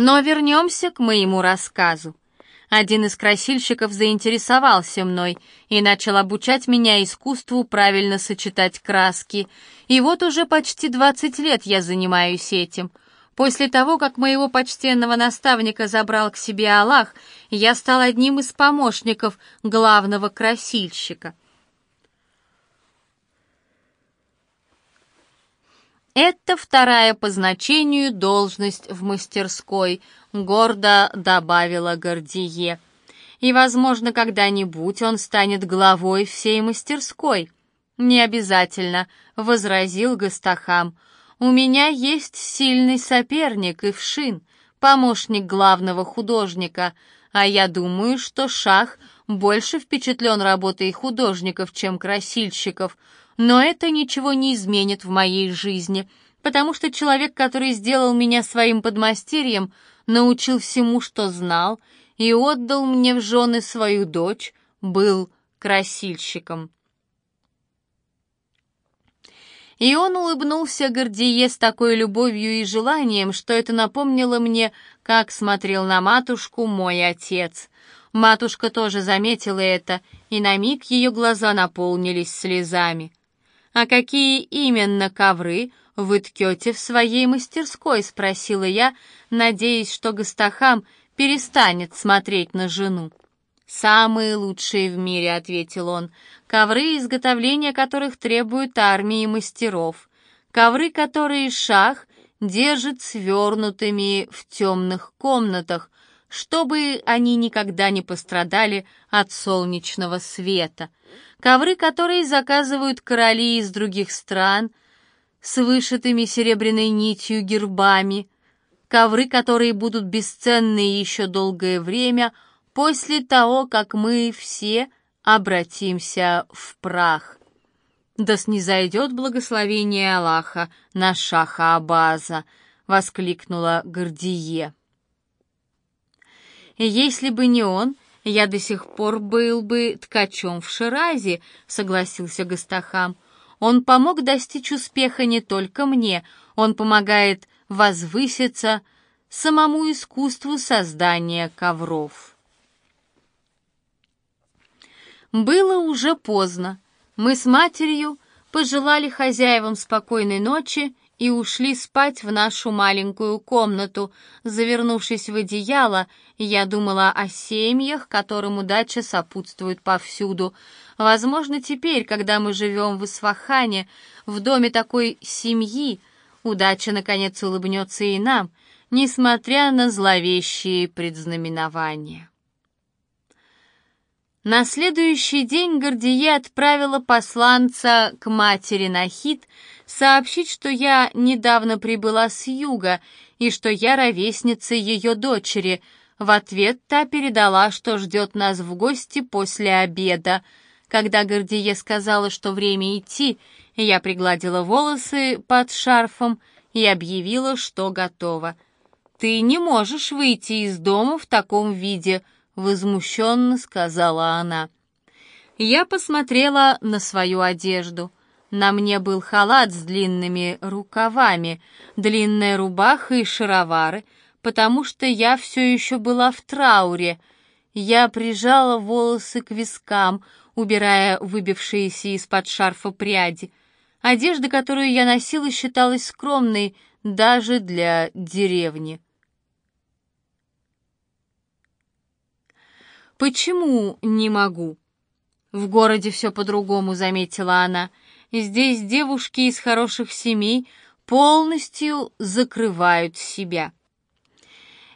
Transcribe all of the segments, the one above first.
Но вернемся к моему рассказу. Один из красильщиков заинтересовался мной и начал обучать меня искусству правильно сочетать краски. И вот уже почти 20 лет я занимаюсь этим. После того, как моего почтенного наставника забрал к себе Аллах, я стал одним из помощников главного красильщика. Это вторая по значению должность в мастерской —— гордо добавила Гордие. «И, возможно, когда-нибудь он станет главой всей мастерской». «Не обязательно», — возразил Гастахам. «У меня есть сильный соперник Ившин, помощник главного художника, а я думаю, что Шах больше впечатлен работой художников, чем красильщиков, но это ничего не изменит в моей жизни, потому что человек, который сделал меня своим подмастерьем, научил всему, что знал, и отдал мне в жены свою дочь, был красильщиком. И он улыбнулся Гордие с такой любовью и желанием, что это напомнило мне, как смотрел на матушку мой отец. Матушка тоже заметила это, и на миг ее глаза наполнились слезами. «А какие именно ковры вы ткете в своей мастерской?» — спросила я, надеясь, что Гастахам перестанет смотреть на жену. «Самые лучшие в мире», — ответил он, — «ковры, изготовления которых требуют армии мастеров, ковры, которые шах держит свернутыми в темных комнатах, чтобы они никогда не пострадали от солнечного света, ковры, которые заказывают короли из других стран с вышитыми серебряной нитью гербами, ковры, которые будут бесценны еще долгое время после того, как мы все обратимся в прах. Да снизойдет благословение Аллаха на шаха Абаза, воскликнула Гордие. Если бы не он, я до сих пор был бы ткачом в Ширазе, согласился Гастахам. Он помог достичь успеха не только мне, он помогает возвыситься самому искусству создания ковров. Было уже поздно. Мы с матерью пожелали хозяевам спокойной ночи и ушли спать в нашу маленькую комнату. Завернувшись в одеяло, я думала о семьях, которым удача сопутствует повсюду. Возможно, теперь, когда мы живем в Исфахане, в доме такой семьи, Удача, наконец, улыбнется и нам, несмотря на зловещие предзнаменования. На следующий день Гордие отправила посланца к матери Нахид сообщить, что я недавно прибыла с юга и что я ровесница ее дочери. В ответ та передала, что ждет нас в гости после обеда. Когда Гордие сказала, что время идти, я пригладила волосы под шарфом и объявила, что готова. «Ты не можешь выйти из дома в таком виде», — возмущенно сказала она. Я посмотрела на свою одежду. На мне был халат с длинными рукавами, длинная рубаха и шаровары, потому что я все еще была в трауре. Я прижала волосы к вискам, убирая выбившиеся из-под шарфа пряди. Одежда, которую я носила, считалась скромной даже для деревни. «Почему не могу?» «В городе все по-другому», — заметила она. «Здесь девушки из хороших семей полностью закрывают себя».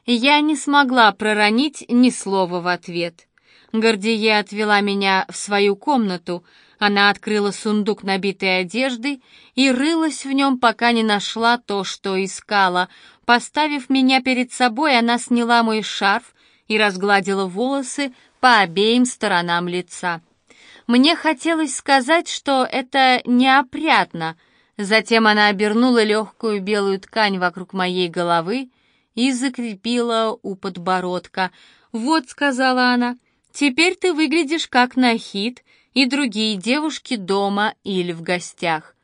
Я не смогла проронить ни слова в ответ. Гордие отвела меня в свою комнату, она открыла сундук, набитый одеждой, и рылась в нем, пока не нашла то, что искала. Поставив меня перед собой, она сняла мой шарф и разгладила волосы по обеим сторонам лица. Мне хотелось сказать, что это неопрятно. Затем она обернула легкую белую ткань вокруг моей головы и закрепила у подбородка. «Вот», — сказала она, — «теперь ты выглядишь как нахид, и другие девушки дома или в гостях.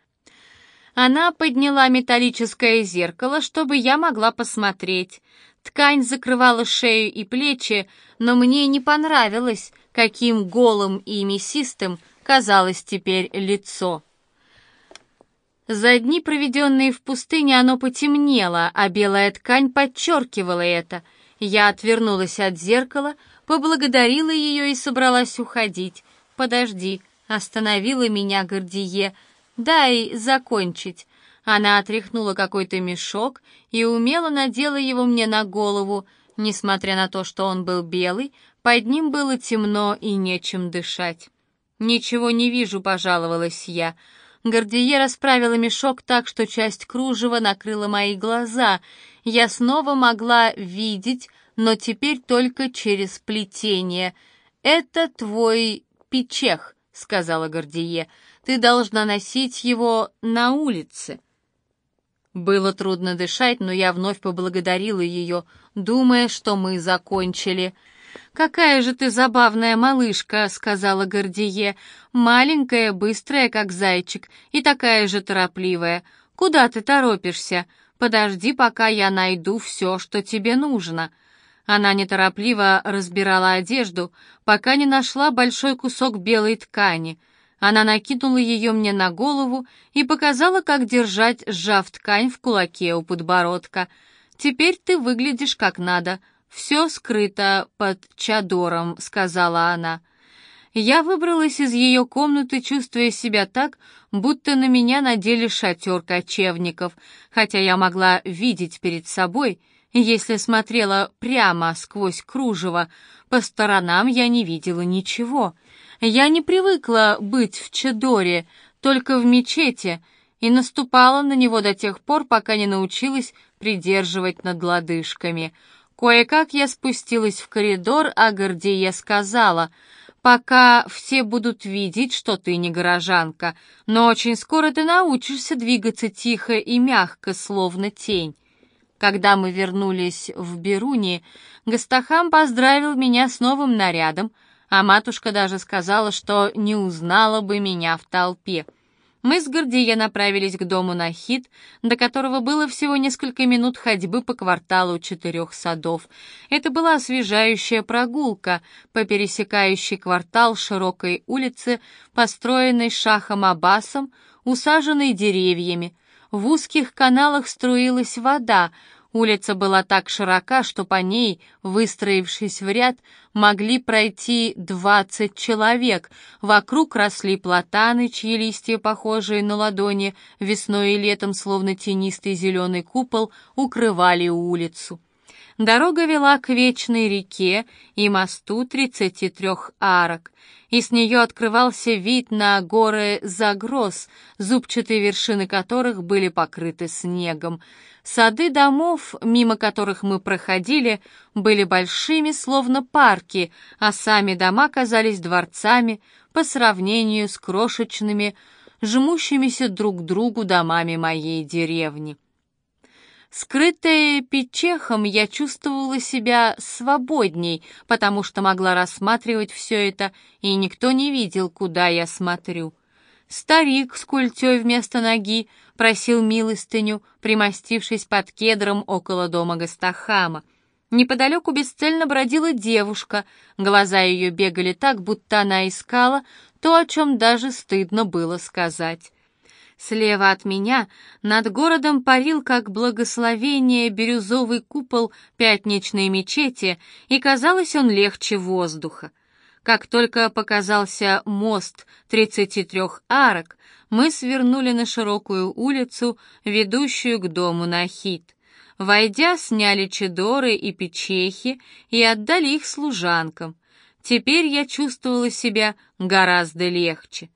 Она подняла металлическое зеркало, чтобы я могла посмотреть. Ткань закрывала шею и плечи, но мне не понравилось, каким голым и мясистым казалось теперь лицо. За дни, проведенные в пустыне, оно потемнело, а белая ткань подчеркивала это. Я отвернулась от зеркала, поблагодарила ее и собралась уходить. «Подожди», — остановила меня Гордие, — «дай закончить». Она отряхнула какой-то мешок и умело надела его мне на голову. Несмотря на то, что он был белый, под ним было темно и нечем дышать. «Ничего не вижу», — пожаловалась я. Гордие расправила мешок так, что часть кружева накрыла мои глаза. Я снова могла видеть, но теперь только через плетение. «Это твой печех», — сказала Гордие. «Ты должна носить его на улице». Было трудно дышать, но я вновь поблагодарила ее, думая, что мы закончили. «Какая же ты забавная малышка», — сказала Гордие. «Маленькая, быстрая, как зайчик, и такая же торопливая. Куда ты торопишься? Подожди, пока я найду все, что тебе нужно». Она неторопливо разбирала одежду, пока не нашла большой кусок белой ткани. Она накинула ее мне на голову и показала, как держать, сжав ткань в кулаке у подбородка. «Теперь ты выглядишь как надо. Все скрыто под чадором», — сказала она. Я выбралась из ее комнаты, чувствуя себя так, будто на меня надели шатер кочевников, хотя я могла видеть перед собой, если смотрела прямо сквозь кружево, по сторонам я не видела ничего — я не привыкла быть в Чедоре, только в мечети, и наступала на него до тех пор, пока не научилась придерживать над лодыжками. Кое-как я спустилась в коридор, а Гордея сказала, «Пока все будут видеть, что ты не горожанка, но очень скоро ты научишься двигаться тихо и мягко, словно тень». Когда мы вернулись в Беруни, Гастахам поздравил меня с новым нарядом — а матушка даже сказала, что не узнала бы меня в толпе. Мы с Гордия направились к дому Нахид, до которого было всего несколько минут ходьбы по кварталу четырех садов. Это была освежающая прогулка по пересекающей квартал широкой улице, построенной шахом Аббасом, усаженной деревьями. В узких каналах струилась вода, Улица была так широка, что по ней, выстроившись в ряд, могли пройти двадцать человек. Вокруг росли платаны, чьи листья, похожие на ладони, весной и летом, словно тенистый зеленый купол, укрывали улицу. Дорога вела к вечной реке и мосту тридцати трех арок, и с нее открывался вид на горы Загроз, зубчатые вершины которых были покрыты снегом. Сады домов, мимо которых мы проходили, были большими, словно парки, а сами дома казались дворцами по сравнению с крошечными, жмущимися друг к другу домами моей деревни. Скрытая печехом, я чувствовала себя свободней, потому что могла рассматривать все это, и никто не видел, куда я смотрю. Старик с культей вместо ноги просил милостыню, примостившись под кедром около дома Гастахама. Неподалеку бесцельно бродила девушка, глаза ее бегали так, будто она искала то, о чем даже стыдно было сказать. Слева от меня над городом парил, как благословение, бирюзовый купол пятничной мечети, и казалось он легче воздуха. Как только показался мост 33 арок, мы свернули на широкую улицу, ведущую к дому Нахид. Войдя, сняли чедоры и печехи и отдали их служанкам. Теперь я чувствовала себя гораздо легче.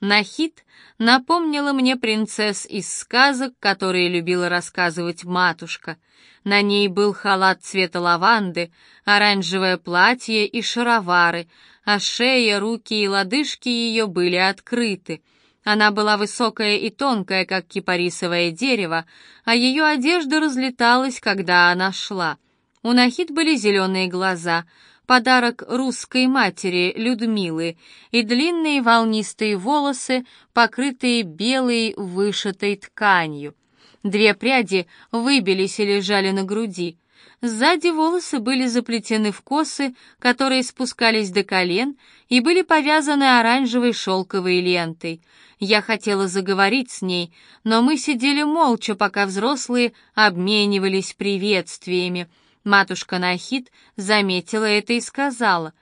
Нахид напомнила мне принцесс из сказок, которые любила рассказывать матушка. На ней был халат цвета лаванды, оранжевое платье и шаровары, а шея, руки и лодыжки ее были открыты. Она была высокая и тонкая, как кипарисовое дерево, а ее одежда разлеталась, когда она шла. У Нахид были зеленые глаза — подарок русской матери Людмилы, и длинные волнистые волосы, покрытые белой вышитой тканью. Две пряди выбились и лежали на груди. Сзади волосы были заплетены в косы, которые спускались до колен и были повязаны оранжевой шелковой лентой. Я хотела заговорить с ней, но мы сидели молча, пока взрослые обменивались приветствиями. Матушка Нахид заметила это и сказала,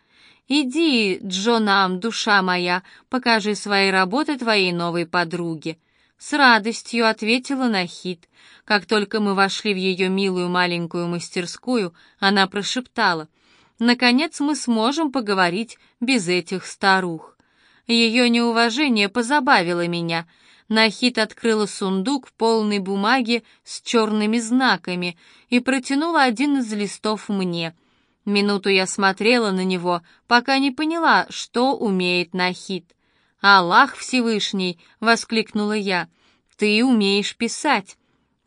«Иди, Джонам, душа моя, покажи свои работы твоей новой подруге». С радостью ответила Нахид. Как только мы вошли в ее милую маленькую мастерскую, она прошептала, «Наконец мы сможем поговорить без этих старух». Ее неуважение позабавило меня. Нахид открыла сундук, полный бумаги с черными знаками, и протянула один из листов мне. Минуту я смотрела на него, пока не поняла, что умеет Нахид. «Аллах Всевышний!» — воскликнула я. «Ты умеешь писать!»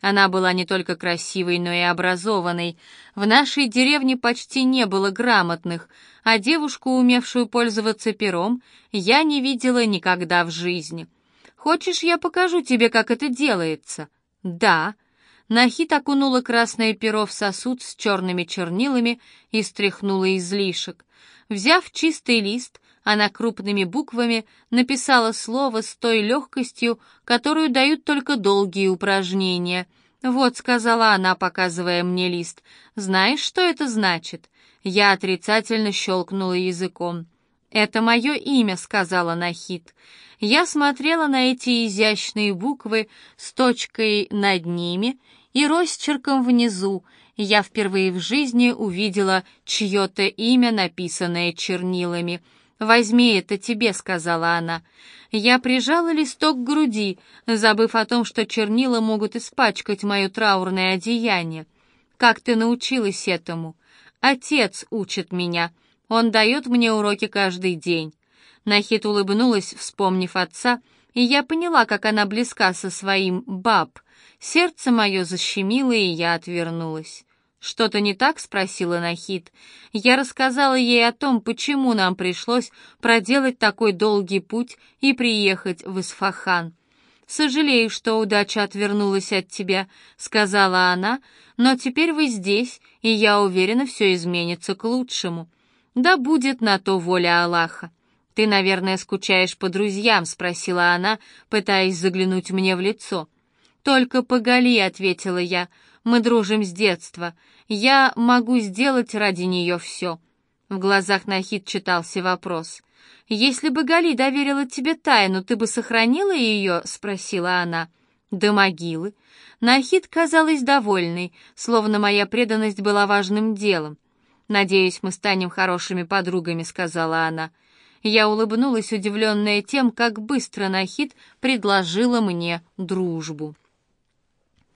Она была не только красивой, но и образованной. В нашей деревне почти не было грамотных, а девушку, умевшую пользоваться пером, я не видела никогда в жизни. «Хочешь, я покажу тебе, как это делается?» «Да». Нахит окунула красное перо в сосуд с черными чернилами и стряхнула излишек. Взяв чистый лист, она крупными буквами написала слово с той легкостью, которую дают только долгие упражнения. «Вот», — сказала она, показывая мне лист, — «знаешь, что это значит?» Я отрицательно щелкнула языком. «Это мое имя», — сказала Нахид. Я смотрела на эти изящные буквы с точкой над ними и росчерком внизу. Я впервые в жизни увидела чье-то имя, написанное чернилами — «Возьми это тебе», — сказала она. Я прижала листок к груди, забыв о том, что чернила могут испачкать мое траурное одеяние. «Как ты научилась этому?» «Отец учит меня. Он дает мне уроки каждый день». Нахит улыбнулась, вспомнив отца, и я поняла, как она близка со своим баб. Сердце мое защемило, и я отвернулась. «Что-то не так?» — спросила Нахид. Я рассказала ей о том, почему нам пришлось проделать такой долгий путь и приехать в Исфахан. «Сожалею, что удача отвернулась от тебя», — сказала она, «но теперь вы здесь, и я уверена, все изменится к лучшему. Да будет на то воля Аллаха». «Ты, наверное, скучаешь по друзьям?» — спросила она, пытаясь заглянуть мне в лицо. «Только по Гали», — ответила я, — мы дружим с детства. Я могу сделать ради нее все». В глазах Нахид читался вопрос. «Если бы Гали доверила тебе тайну, ты бы сохранила ее?» — спросила она. «До могилы». Нахид казалась довольной, словно моя преданность была важным делом. «Надеюсь, мы станем хорошими подругами», — сказала она. Я улыбнулась, удивленная тем, как быстро Нахид предложила мне дружбу.